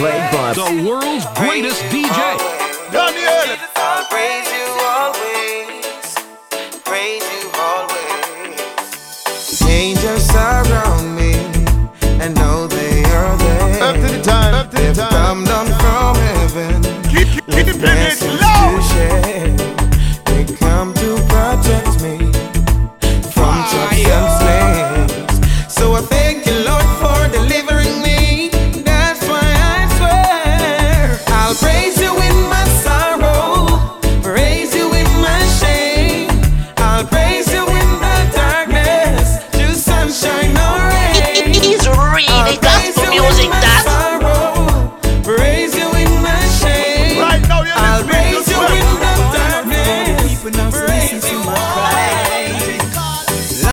the world's greatest DJ, Daniel. Praise you always, praise you always. Angels surround me, and know they are there. Up to the time, up to the time. From heaven. Keep, keep, keep music that. Raise you in my shame. Right now, you're I'll raise you in the darkness.